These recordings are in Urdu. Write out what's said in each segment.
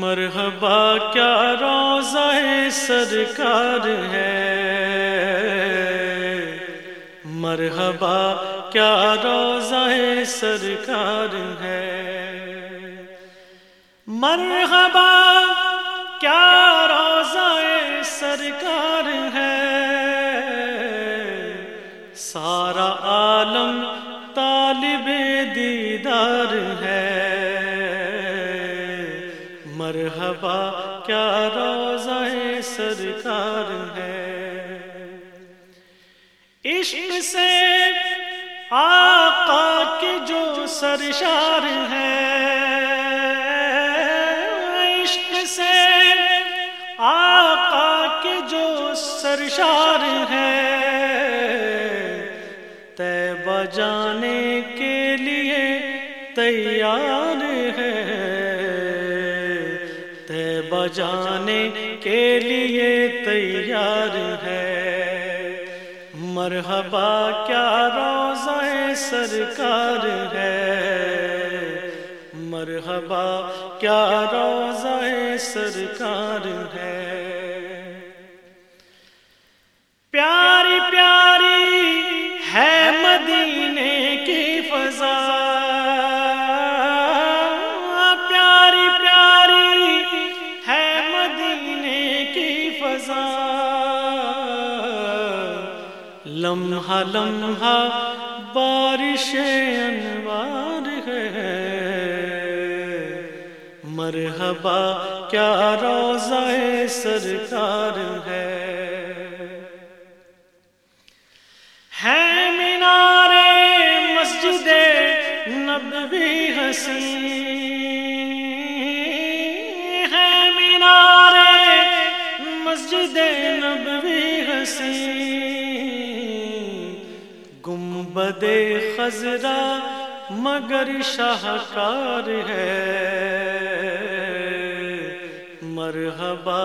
مرحبا کیا روزہ سرکار ہے؟ مرحبا کیا روزہ سرکار ہے؟ مرحبا کیا مرحبا، کیا روزہ سرکار ہے؟ عشق سے آقا کے جو سرشار ہے۔ عشق سے آقا کے جو سرشار ہے۔ تیبہ جانے کے لیے تیار ہے۔ جانے کے لیے تیار ہے۔ مرحبا، کیا روزہ سرکار ہے؟ مرحبا، کیا روزہ سرکار ہے؟ لمحہ بارش انوار ہے۔ مرحبا کیا روزہ سرکار ہے؟ ہے مینار مسجد نبوی حسین۔ گنبد خزرا مگر شاہکار ہے۔ مرحبا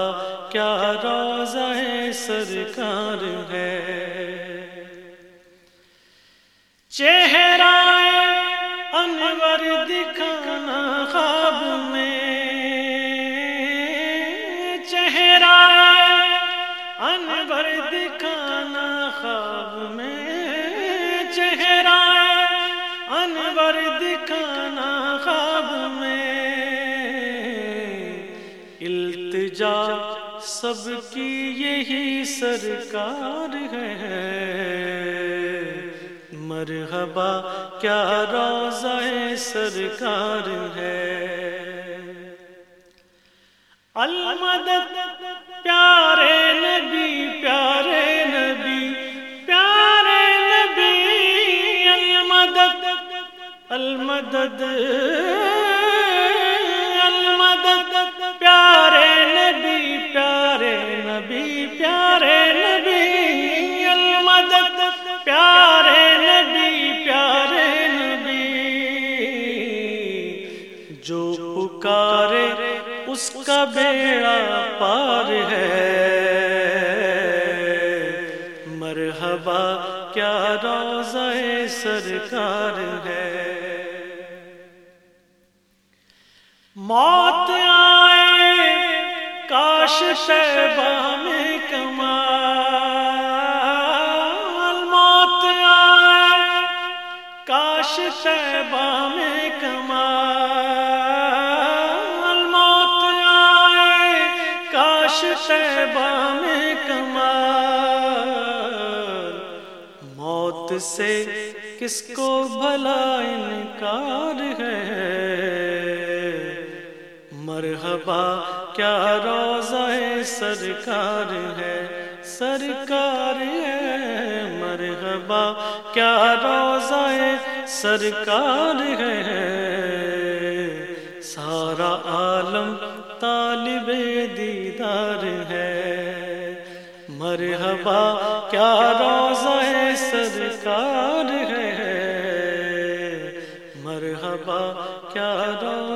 کیا روزہ سرکار ہے۔ چہرہ سب کی یہی سرکار ہے۔ مرحبا، کیا روزہ سرکار ہے؟ المدد، پیارے نبی پیارے نبی پیارے نبی، المدد المدد۔ جو پکارے، اس کا بیڑا پار ہے۔ مرحبا، کیا روزہ سرکار ہے؟ موت آئے، کاش شیبہ میں کمال۔ موت آئے، کاش شیبہ میں کمال۔ کاش شیبہ میں کمال۔ موت سے کس کو بھلا انکار ہے؟ مرحبا، کیا روزہ سرکار ہے؟ سرکار ہے۔ مرحبا، کیا روزہ سرکار ہے؟ عالم طالب دیدار ہے۔ مرحبا کیا روزہ سرکار ہے۔ مرحبا کیا روزہ